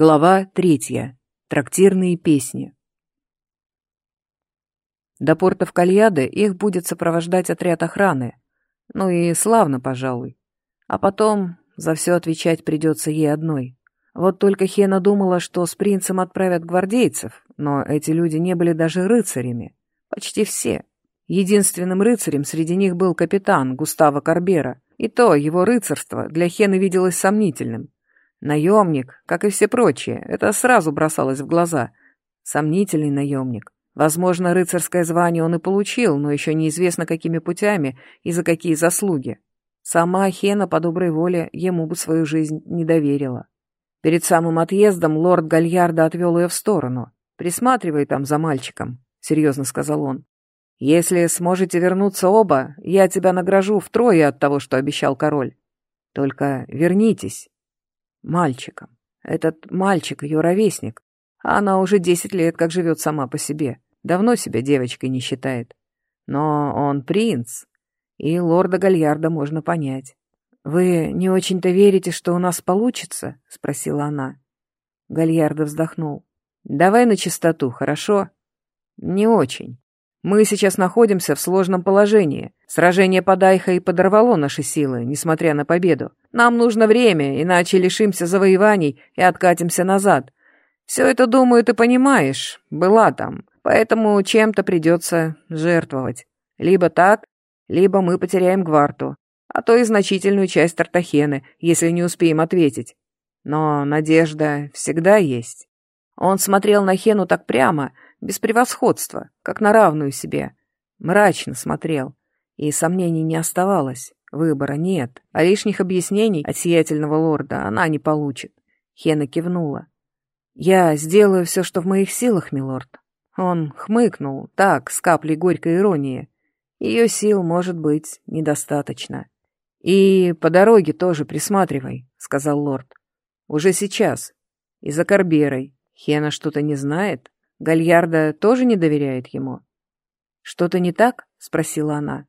Глава третья. Трактирные песни. До портов Кальяды их будет сопровождать отряд охраны. Ну и славно, пожалуй. А потом за все отвечать придется ей одной. Вот только Хена думала, что с принцем отправят гвардейцев, но эти люди не были даже рыцарями. Почти все. Единственным рыцарем среди них был капитан Густаво Карбера, и то его рыцарство для Хены виделось сомнительным. Наемник, как и все прочие, это сразу бросалось в глаза. Сомнительный наемник. Возможно, рыцарское звание он и получил, но еще неизвестно, какими путями и за какие заслуги. Сама Хена по доброй воле ему бы свою жизнь не доверила. Перед самым отъездом лорд Гальярда отвел ее в сторону. «Присматривай там за мальчиком», — серьезно сказал он. «Если сможете вернуться оба, я тебя награжу втрое от того, что обещал король. Только вернитесь, Мальчиком. Этот мальчик ее ровесник. А она уже десять лет как живет сама по себе. Давно себя девочкой не считает. Но он принц, и лорда Гальярда можно понять. «Вы не очень-то верите, что у нас получится?» — спросила она. Гальярда вздохнул. «Давай на чистоту, хорошо?» «Не очень. Мы сейчас находимся в сложном положении. Сражение под Айхой подорвало наши силы, несмотря на победу. Нам нужно время, иначе лишимся завоеваний и откатимся назад. Все это, думаю, ты понимаешь. Была там. Поэтому чем-то придется жертвовать. Либо так, либо мы потеряем Гварту, а то и значительную часть Тартахены, если не успеем ответить. Но надежда всегда есть. Он смотрел на Хену так прямо, без превосходства, как на равную себе. Мрачно смотрел, и сомнений не оставалось. Выбора нет, а лишних объяснений от сиятельного лорда она не получит. Хена кивнула. «Я сделаю все, что в моих силах, милорд». Он хмыкнул, так, с каплей горькой иронии. Ее сил, может быть, недостаточно. «И по дороге тоже присматривай», — сказал лорд. «Уже сейчас. И за Карберой. Хена что-то не знает?» Гальярда тоже не доверяет ему. «Что-то не так?» — спросила она.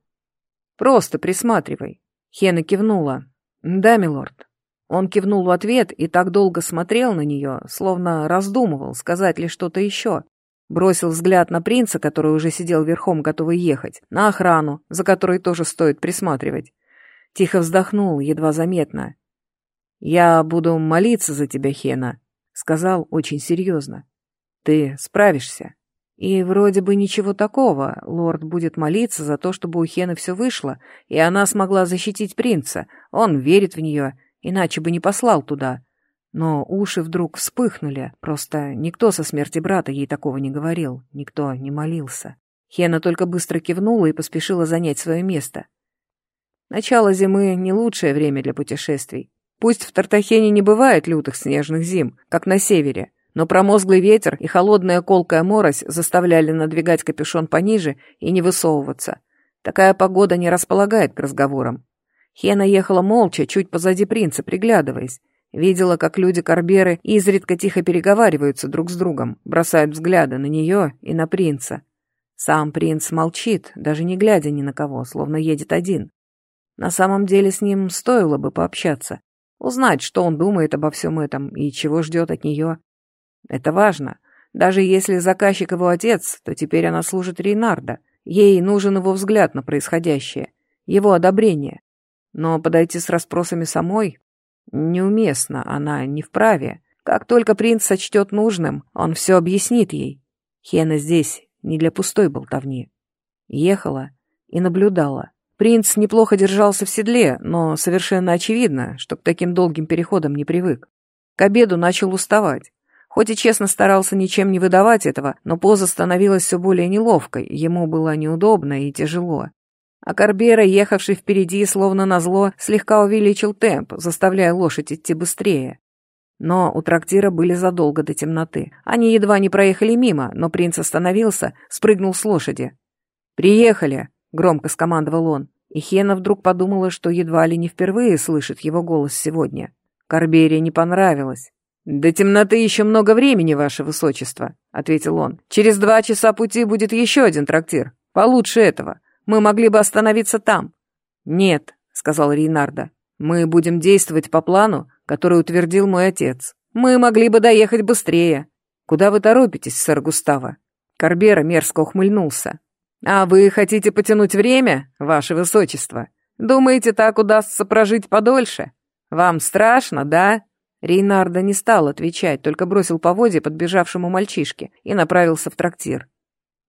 «Просто присматривай». Хена кивнула. «Да, милорд». Он кивнул в ответ и так долго смотрел на нее, словно раздумывал, сказать ли что-то еще. Бросил взгляд на принца, который уже сидел верхом, готовый ехать, на охрану, за которой тоже стоит присматривать. Тихо вздохнул, едва заметно. «Я буду молиться за тебя, Хена», — сказал очень серьезно. Ты справишься. И вроде бы ничего такого. Лорд будет молиться за то, чтобы у Хены все вышло, и она смогла защитить принца. Он верит в нее, иначе бы не послал туда. Но уши вдруг вспыхнули. Просто никто со смерти брата ей такого не говорил, никто не молился. Хена только быстро кивнула и поспешила занять свое место. Начало зимы — не лучшее время для путешествий. Пусть в Тартахене не бывает лютых снежных зим, как на севере, но промозглый ветер и холодная колкая морось заставляли надвигать капюшон пониже и не высовываться. Такая погода не располагает к разговорам. Хена ехала молча, чуть позади принца, приглядываясь. Видела, как люди-корберы изредка тихо переговариваются друг с другом, бросают взгляды на нее и на принца. Сам принц молчит, даже не глядя ни на кого, словно едет один. На самом деле с ним стоило бы пообщаться, узнать, что он думает обо всем этом и чего ждет от нее. Это важно. Даже если заказчик его отец, то теперь она служит Рейнарда. Ей нужен его взгляд на происходящее, его одобрение. Но подойти с расспросами самой неуместно, она не вправе. Как только принц сочтет нужным, он все объяснит ей. Хена здесь не для пустой болтовни. Ехала и наблюдала. Принц неплохо держался в седле, но совершенно очевидно, что к таким долгим переходам не привык. К обеду начал уставать. Хоть и честно старался ничем не выдавать этого, но поза становилась все более неловкой, ему было неудобно и тяжело. А Карбера, ехавший впереди, словно назло, слегка увеличил темп, заставляя лошадь идти быстрее. Но у трактира были задолго до темноты. Они едва не проехали мимо, но принц остановился, спрыгнул с лошади. «Приехали!» — громко скомандовал он. И Хена вдруг подумала, что едва ли не впервые слышит его голос сегодня. Карбере не понравилось. «До темноты еще много времени, ваше высочество», — ответил он. «Через два часа пути будет еще один трактир. Получше этого. Мы могли бы остановиться там». «Нет», — сказал Рейнарда. «Мы будем действовать по плану, который утвердил мой отец. Мы могли бы доехать быстрее. Куда вы торопитесь, сэр Густаво? Карбера мерзко ухмыльнулся. А вы хотите потянуть время, ваше высочество? Думаете, так удастся прожить подольше? Вам страшно, да? Рейнарда не стал отвечать, только бросил поводья подбежавшему мальчишке и направился в трактир.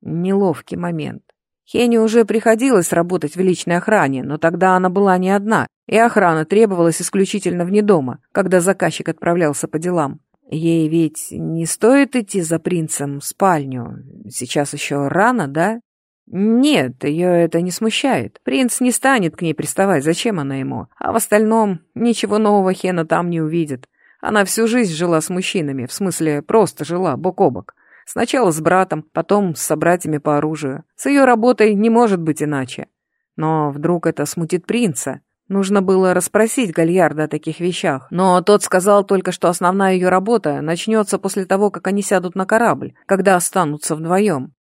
Неловкий момент. Хене уже приходилось работать в личной охране, но тогда она была не одна, и охрана требовалась исключительно вне дома, когда заказчик отправлялся по делам. Ей ведь не стоит идти за принцем в спальню. Сейчас еще рано, да? Нет, ее это не смущает. Принц не станет к ней приставать, зачем она ему? А в остальном ничего нового Хена там не увидит. Она всю жизнь жила с мужчинами, в смысле просто жила, бок о бок. Сначала с братом, потом с собратьями по оружию. С ее работой не может быть иначе. Но вдруг это смутит принца. Нужно было расспросить Гальярда о таких вещах, но тот сказал только, что основная ее работа начнется после того, как они сядут на корабль, когда останутся вдвоем.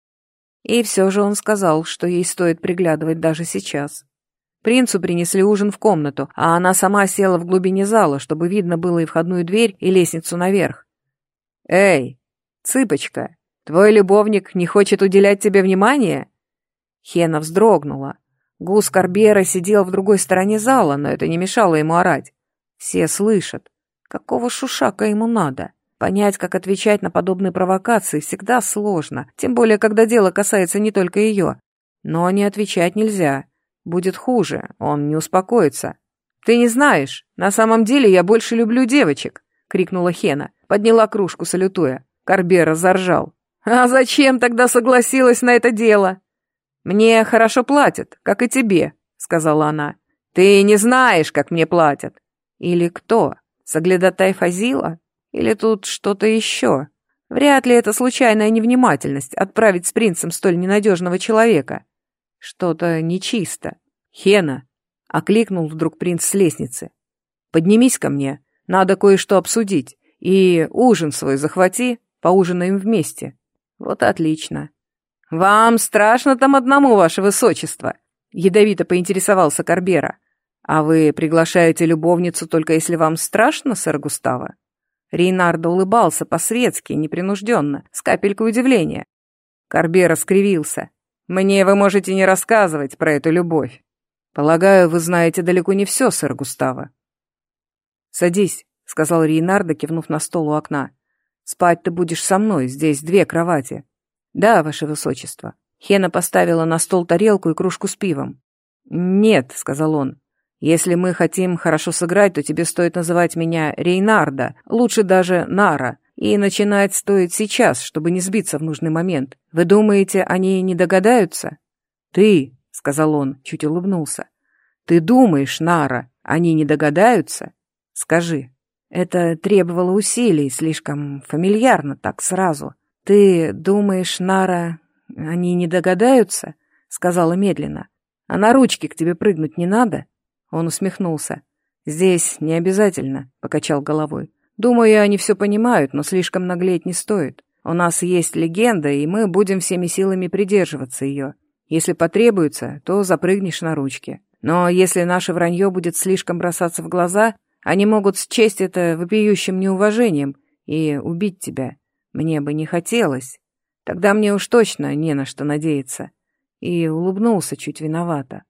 И все же он сказал, что ей стоит приглядывать даже сейчас. Принцу принесли ужин в комнату, а она сама села в глубине зала, чтобы видно было и входную дверь, и лестницу наверх. «Эй, цыпочка, твой любовник не хочет уделять тебе внимания?» Хена вздрогнула. Гус Карбера сидел в другой стороне зала, но это не мешало ему орать. Все слышат. Какого шушака ему надо? Понять, как отвечать на подобные провокации, всегда сложно, тем более, когда дело касается не только ее. Но не отвечать нельзя. Будет хуже, он не успокоится. «Ты не знаешь, на самом деле я больше люблю девочек», — крикнула Хена, подняла кружку, салютуя. Карбера заржал. «А зачем тогда согласилась на это дело?» «Мне хорошо платят, как и тебе», — сказала она. «Ты не знаешь, как мне платят». «Или кто? Соглядатай Фазила? Или тут что-то еще?» Вряд ли это случайная невнимательность отправить с принцем столь ненадежного человека. Что-то нечисто. «Хена!» — окликнул вдруг принц с лестницы. «Поднимись ко мне, надо кое-что обсудить. И ужин свой захвати, поужинаем вместе». «Вот отлично. «Вам страшно там одному, ваше высочество?» — ядовито поинтересовался Карбера. «А вы приглашаете любовницу только если вам страшно, сэр Густаво?» Рейнардо улыбался по-светски, непринужденно, с капелькой удивления. Карбера скривился. «Мне вы можете не рассказывать про эту любовь. Полагаю, вы знаете далеко не все, сэр Густаво». «Садись», — сказал Рейнардо, кивнув на стол у окна. «Спать ты будешь со мной, здесь две кровати. «Да, ваше высочество». Хена поставила на стол тарелку и кружку с пивом. «Нет», — сказал он, — «если мы хотим хорошо сыграть, то тебе стоит называть меня Рейнарда, лучше даже Нара, и начинать стоит сейчас, чтобы не сбиться в нужный момент. Вы думаете, они не догадаются?» «Ты», — сказал он, чуть улыбнулся, — «ты думаешь, Нара, они не догадаются? Скажи». Это требовало усилий, слишком фамильярно так сразу. «Ты думаешь, Нара, они не догадаются?» — сказала медленно. «А на ручки к тебе прыгнуть не надо?» Он усмехнулся. «Здесь не обязательно», — покачал головой. «Думаю, они все понимают, но слишком наглеть не стоит. У нас есть легенда, и мы будем всеми силами придерживаться ее. Если потребуется, то запрыгнешь на ручки. Но если наше вранье будет слишком бросаться в глаза, они могут счесть это вопиющим неуважением и убить тебя. Мне бы не хотелось. Тогда мне уж точно не на что надеяться. И улыбнулся чуть виновато.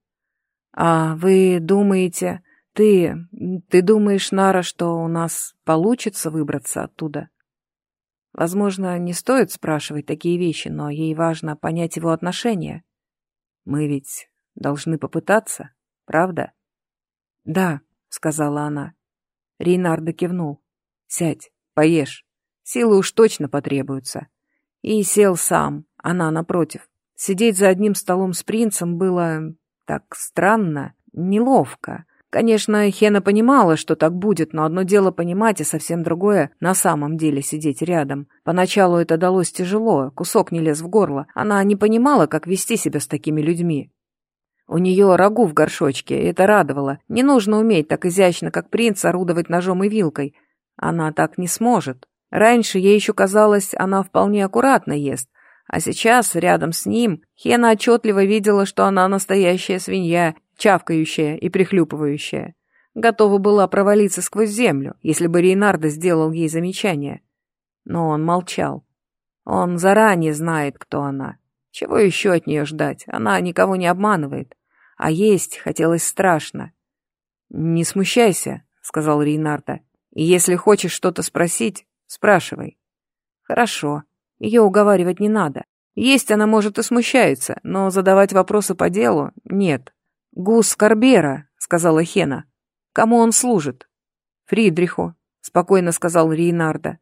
«А вы думаете... Ты... Ты думаешь, Нара, что у нас получится выбраться оттуда?» Возможно, не стоит спрашивать такие вещи, но ей важно понять его отношения. Мы ведь должны попытаться, правда? Да, сказала она. Рейнардо кивнул. Сядь, поешь. Силы уж точно потребуются. И сел сам, она напротив. Сидеть за одним столом с принцем было так странно, неловко. Конечно, Хена понимала, что так будет, но одно дело понимать, и совсем другое — на самом деле сидеть рядом. Поначалу это далось тяжело, кусок не лез в горло. Она не понимала, как вести себя с такими людьми. У нее рагу в горшочке, и это радовало. Не нужно уметь так изящно, как принц, орудовать ножом и вилкой. Она так не сможет. Раньше ей еще казалось, она вполне аккуратно ест, а сейчас, рядом с ним, Хена отчетливо видела, что она настоящая свинья, чавкающая и прихлюпывающая. Готова была провалиться сквозь землю, если бы Рейнардо сделал ей замечание. Но он молчал. Он заранее знает, кто она. Чего еще от нее ждать? Она никого не обманывает. А есть хотелось страшно. «Не смущайся», — сказал Рейнарда. «И если хочешь что-то спросить, спрашивай». «Хорошо. Ее уговаривать не надо. Есть она, может, и смущается, но задавать вопросы по делу — нет». «Гус Карбера», — сказала Хена. «Кому он служит?» «Фридриху», — спокойно сказал Рейнарда.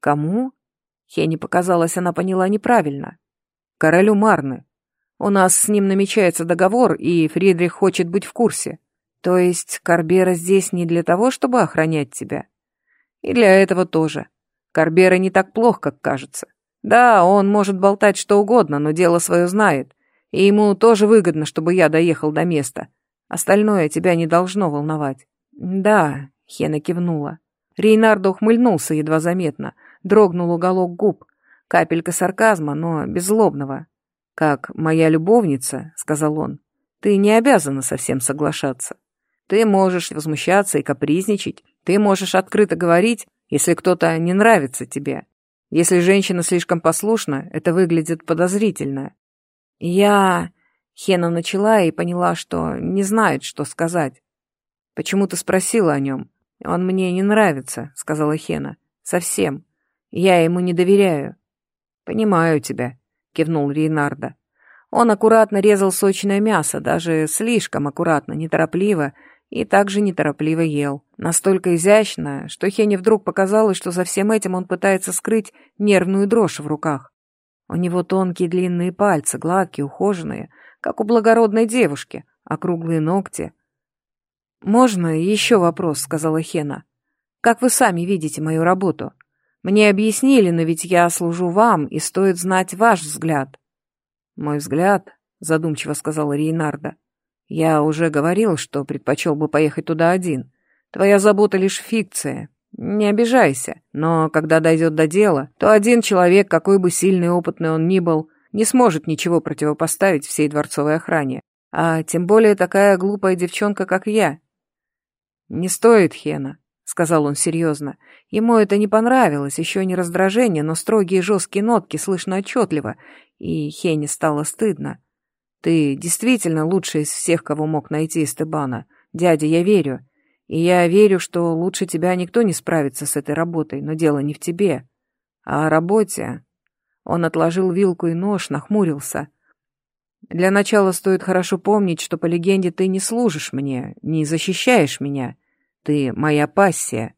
«Кому?» Хене показалось, она поняла неправильно. «Королю Марны. У нас с ним намечается договор, и Фридрих хочет быть в курсе. То есть Карбера здесь не для того, чтобы охранять тебя? И для этого тоже. Карбера не так плох, как кажется. Да, он может болтать что угодно, но дело свое знает. И ему тоже выгодно, чтобы я доехал до места. Остальное тебя не должно волновать. Да, Хена кивнула. Рейнардо ухмыльнулся едва заметно, дрогнул уголок губ. Капелька сарказма, но беззлобного. «Как моя любовница», — сказал он, — «ты не обязана совсем соглашаться. Ты можешь возмущаться и капризничать, ты можешь открыто говорить, если кто-то не нравится тебе. Если женщина слишком послушна, это выглядит подозрительно». «Я...» — Хена начала и поняла, что не знает, что сказать. «Почему ты спросила о нем? Он мне не нравится», — сказала Хена. «Совсем. Я ему не доверяю». «Понимаю тебя», кивнул Рейнарда. Он аккуратно резал сочное мясо, даже слишком аккуратно, неторопливо, и также неторопливо ел. Настолько изящно, что Хене вдруг показалось, что за всем этим он пытается скрыть нервную дрожь в руках. У него тонкие длинные пальцы, гладкие, ухоженные, как у благородной девушки, округлые ногти. «Можно еще вопрос?» — сказала Хена. «Как вы сами видите мою работу?» Мне объяснили, но ведь я служу вам, и стоит знать ваш взгляд». «Мой взгляд», — задумчиво сказала Рейнарда. «Я уже говорил, что предпочел бы поехать туда один. Твоя забота лишь фикция. Не обижайся, но когда дойдет до дела, то один человек, какой бы сильный и опытный он ни был, не сможет ничего противопоставить всей дворцовой охране. А тем более такая глупая девчонка, как я». «Не стоит, Хена», — сказал он серьезно. Ему это не понравилось, еще не раздражение, но строгие жесткие нотки слышно отчетливо, и Хене стало стыдно. «Ты действительно лучший из всех, кого мог найти Эстебана. Дядя, я верю. И я верю, что лучше тебя никто не справится с этой работой, но дело не в тебе, а о работе». Он отложил вилку и нож, нахмурился. «Для начала стоит хорошо помнить, что по легенде ты не служишь мне, не защищаешь меня. Ты моя пассия».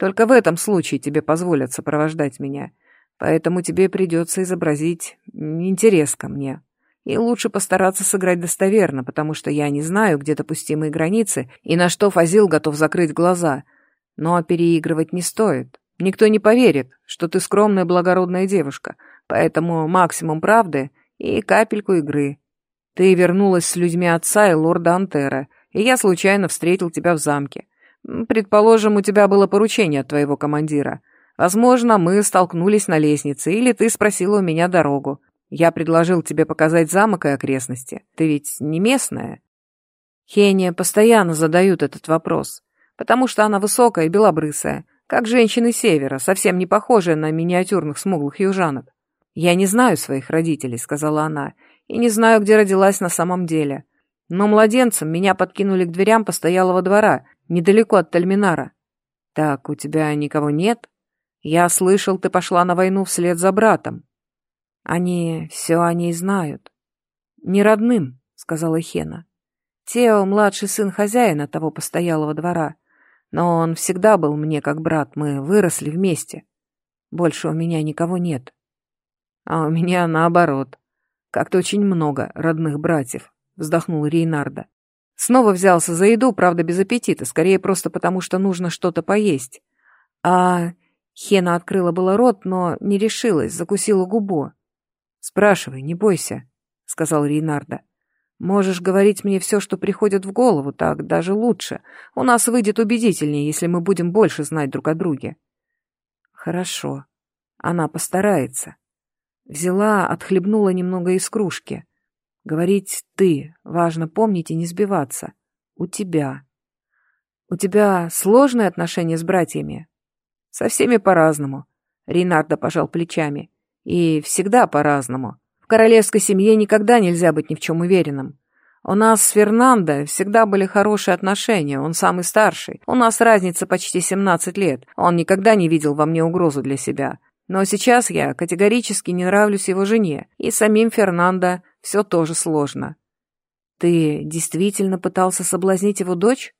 Только в этом случае тебе позволят сопровождать меня, поэтому тебе придется изобразить интерес ко мне. И лучше постараться сыграть достоверно, потому что я не знаю, где допустимые границы и на что Фазил готов закрыть глаза. Но переигрывать не стоит. Никто не поверит, что ты скромная благородная девушка, поэтому максимум правды и капельку игры. Ты вернулась с людьми отца и лорда Антера, и я случайно встретил тебя в замке. Предположим, у тебя было поручение от твоего командира. Возможно, мы столкнулись на лестнице, или ты спросила у меня дорогу. Я предложил тебе показать замок и окрестности. Ты ведь не местная?» Хения постоянно задают этот вопрос, потому что она высокая и белобрысая, как женщины севера, совсем не похожая на миниатюрных смуглых южанок. «Я не знаю своих родителей», — сказала она, — «и не знаю, где родилась на самом деле. Но младенцем меня подкинули к дверям постоялого двора, недалеко от Тальминара. Так, у тебя никого нет? Я слышал, ты пошла на войну вслед за братом. Они все о ней знают. Не родным, сказала Хена. Тео — младший сын хозяина того постоялого двора, но он всегда был мне как брат, мы выросли вместе. Больше у меня никого нет. А у меня наоборот. Как-то очень много родных братьев, вздохнул Рейнарда. Снова взялся за еду, правда, без аппетита, скорее просто потому, что нужно что-то поесть. А... Хена открыла было рот, но не решилась, закусила губу. «Спрашивай, не бойся», — сказал Рейнарда. «Можешь говорить мне все, что приходит в голову, так даже лучше. У нас выйдет убедительнее, если мы будем больше знать друг о друге». «Хорошо. Она постарается». Взяла, отхлебнула немного из кружки. Говорить «ты», важно помнить и не сбиваться. У тебя. У тебя сложные отношения с братьями? Со всеми по-разному. Рейнардо пожал плечами. И всегда по-разному. В королевской семье никогда нельзя быть ни в чем уверенным. У нас с Фернандо всегда были хорошие отношения, он самый старший. У нас разница почти 17 лет. Он никогда не видел во мне угрозу для себя. Но сейчас я категорически не нравлюсь его жене, и самим Фернандо все тоже сложно. Ты действительно пытался соблазнить его дочь?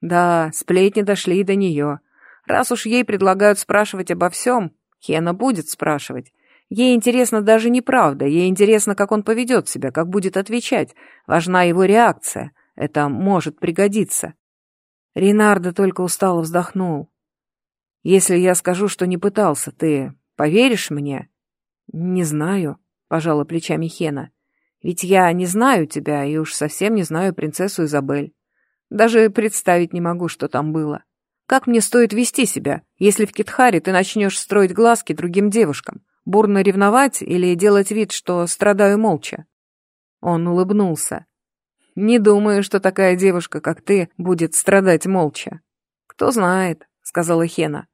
Да, сплетни дошли и до нее. Раз уж ей предлагают спрашивать обо всем, Хена будет спрашивать. Ей интересно даже не правда, ей интересно, как он поведет себя, как будет отвечать. Важна его реакция. Это может пригодиться. Ренардо только устало вздохнул. «Если я скажу, что не пытался, ты поверишь мне?» «Не знаю», — пожала плечами Хена. «Ведь я не знаю тебя и уж совсем не знаю принцессу Изабель. Даже представить не могу, что там было. Как мне стоит вести себя, если в Китхаре ты начнешь строить глазки другим девушкам, бурно ревновать или делать вид, что страдаю молча?» Он улыбнулся. «Не думаю, что такая девушка, как ты, будет страдать молча». «Кто знает», — сказала Хена.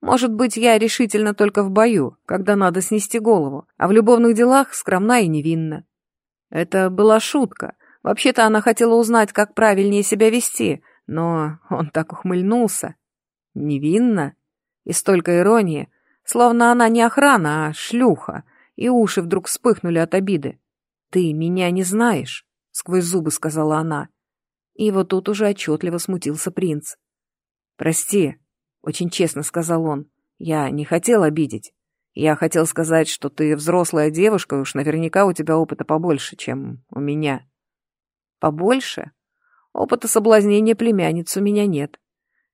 «Может быть, я решительно только в бою, когда надо снести голову, а в любовных делах скромна и невинна». Это была шутка, Вообще-то она хотела узнать, как правильнее себя вести, но он так ухмыльнулся. Невинно. И столько иронии, словно она не охрана, а шлюха, и уши вдруг вспыхнули от обиды. «Ты меня не знаешь», — сквозь зубы сказала она. И вот тут уже отчетливо смутился принц. «Прости», — очень честно сказал он, — «я не хотел обидеть. Я хотел сказать, что ты взрослая девушка, и уж наверняка у тебя опыта побольше, чем у меня». Побольше? Опыта соблазнения племянниц у меня нет.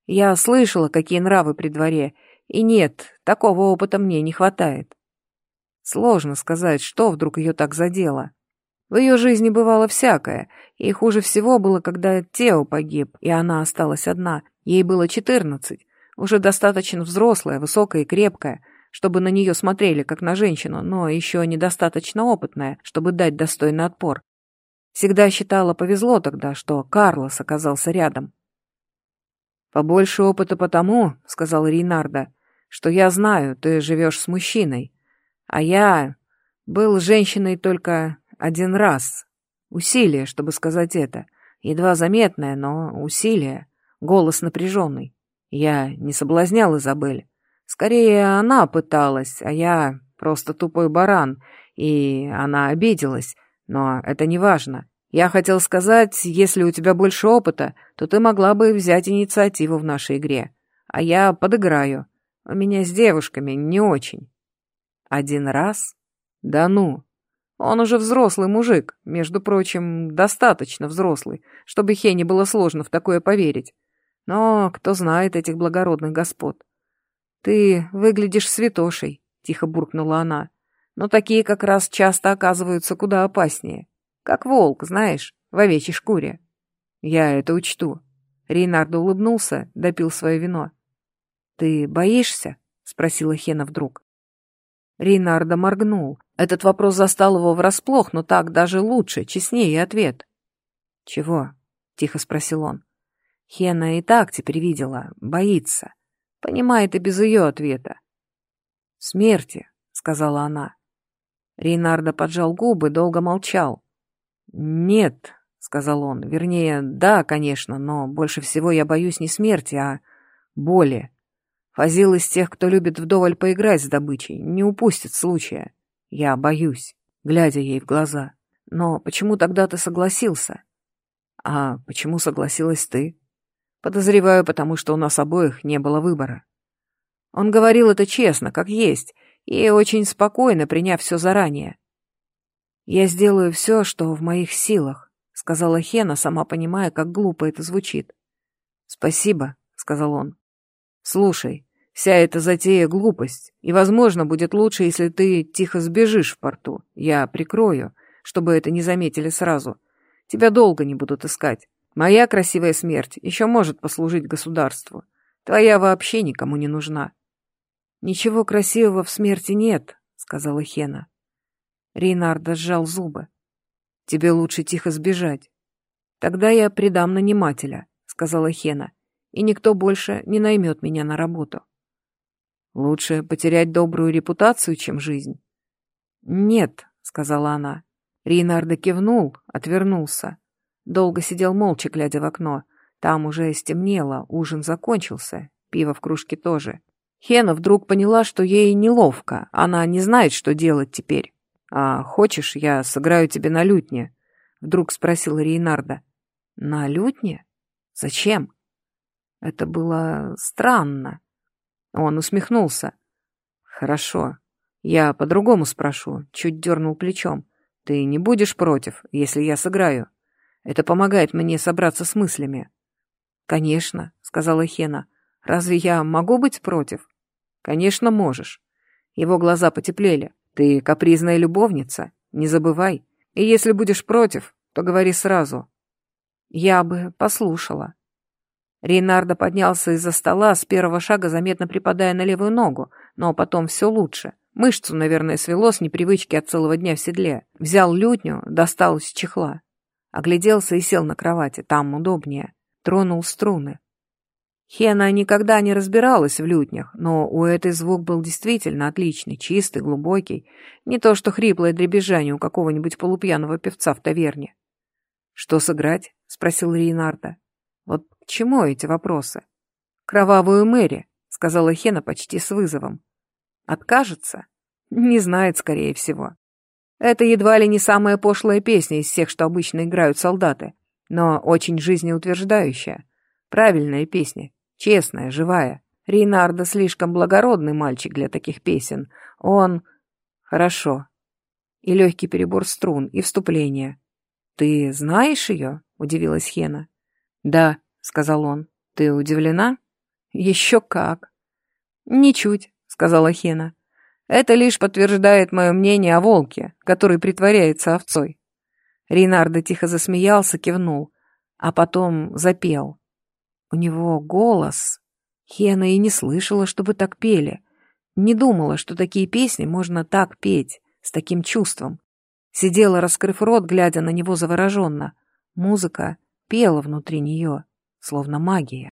Я слышала, какие нравы при дворе, и нет, такого опыта мне не хватает. Сложно сказать, что вдруг ее так задело. В ее жизни бывало всякое, и хуже всего было, когда Тео погиб, и она осталась одна. Ей было четырнадцать, уже достаточно взрослая, высокая и крепкая, чтобы на нее смотрели как на женщину, но еще недостаточно опытная, чтобы дать достойный отпор. Всегда считала, повезло тогда, что Карлос оказался рядом. «Побольше опыта потому, — сказал Рейнарда, — что я знаю, ты живешь с мужчиной, а я был женщиной только один раз. Усилие, чтобы сказать это. Едва заметное, но усилие. Голос напряженный. Я не соблазнял Изабель. Скорее, она пыталась, а я просто тупой баран, и она обиделась, но это не важно. Я хотел сказать, если у тебя больше опыта, то ты могла бы взять инициативу в нашей игре. А я подыграю. У меня с девушками не очень. Один раз? Да ну. Он уже взрослый мужик, между прочим, достаточно взрослый, чтобы Хене было сложно в такое поверить. Но кто знает этих благородных господ. Ты выглядишь святошей, тихо буркнула она но такие как раз часто оказываются куда опаснее. Как волк, знаешь, в овечьей шкуре. Я это учту. Рейнардо улыбнулся, допил свое вино. «Ты боишься?» — спросила Хена вдруг. Рейнардо моргнул. Этот вопрос застал его врасплох, но так даже лучше, честнее ответ. «Чего?» — тихо спросил он. Хена и так теперь видела, боится. Понимает и без ее ответа. «Смерти», — сказала она. Рейнардо поджал губы, долго молчал. «Нет», — сказал он, — «вернее, да, конечно, но больше всего я боюсь не смерти, а боли. Фазил из тех, кто любит вдоволь поиграть с добычей, не упустит случая. Я боюсь», глядя ей в глаза. «Но почему тогда ты согласился?» «А почему согласилась ты?» «Подозреваю, потому что у нас обоих не было выбора». Он говорил это честно, как есть, и очень спокойно, приняв все заранее. «Я сделаю все, что в моих силах», — сказала Хена, сама понимая, как глупо это звучит. «Спасибо», — сказал он. «Слушай, вся эта затея — глупость, и, возможно, будет лучше, если ты тихо сбежишь в порту. Я прикрою, чтобы это не заметили сразу. Тебя долго не будут искать. Моя красивая смерть еще может послужить государству. Твоя вообще никому не нужна. «Ничего красивого в смерти нет», — сказала Хена. Рейнардо сжал зубы. «Тебе лучше тихо сбежать». «Тогда я предам нанимателя», — сказала Хена. и никто больше не наймет меня на работу. Лучше потерять добрую репутацию, чем жизнь. Нет, сказала она. Рейнардо кивнул, отвернулся. Долго сидел молча, глядя в окно. Там уже стемнело, ужин закончился, пиво в кружке тоже. Хена вдруг поняла, что ей неловко, она не знает, что делать теперь. «А хочешь, я сыграю тебе на лютне?» — вдруг спросил Рейнарда. «На лютне? Зачем?» Это было странно. Он усмехнулся. «Хорошо. Я по-другому спрошу», — чуть дернул плечом. «Ты не будешь против, если я сыграю? Это помогает мне собраться с мыслями». «Конечно», — сказала Хена. «Разве я могу быть против?» «Конечно, можешь». Его глаза потеплели. Ты капризная любовница, не забывай. И если будешь против, то говори сразу. Я бы послушала. Рейнардо поднялся из-за стола, с первого шага заметно припадая на левую ногу, но потом все лучше. Мышцу, наверное, свело с непривычки от целого дня в седле. Взял лютню, достал из чехла. Огляделся и сел на кровати, там удобнее. Тронул струны. Хена никогда не разбиралась в лютнях, но у этой звук был действительно отличный, чистый, глубокий. Не то что хриплое дребезжание у какого-нибудь полупьяного певца в таверне. «Что сыграть?» — спросил Рейнарда. «Вот к чему эти вопросы?» «Кровавую Мэри», — сказала Хена почти с вызовом. «Откажется?» «Не знает, скорее всего. Это едва ли не самая пошлая песня из всех, что обычно играют солдаты, но очень жизнеутверждающая. Правильная песня, Честная, живая. Рейнардо слишком благородный мальчик для таких песен. Он... Хорошо. И легкий перебор струн, и вступление. «Ты знаешь ее?» — удивилась Хена. «Да», — сказал он. «Ты удивлена?» «Еще как!» «Ничуть», — сказала Хена. «Это лишь подтверждает мое мнение о волке, который притворяется овцой». Рейнардо тихо засмеялся, кивнул, а потом запел. У него голос. Хена и не слышала, чтобы так пели. Не думала, что такие песни можно так петь, с таким чувством. Сидела, раскрыв рот, глядя на него завороженно. Музыка пела внутри нее, словно магия.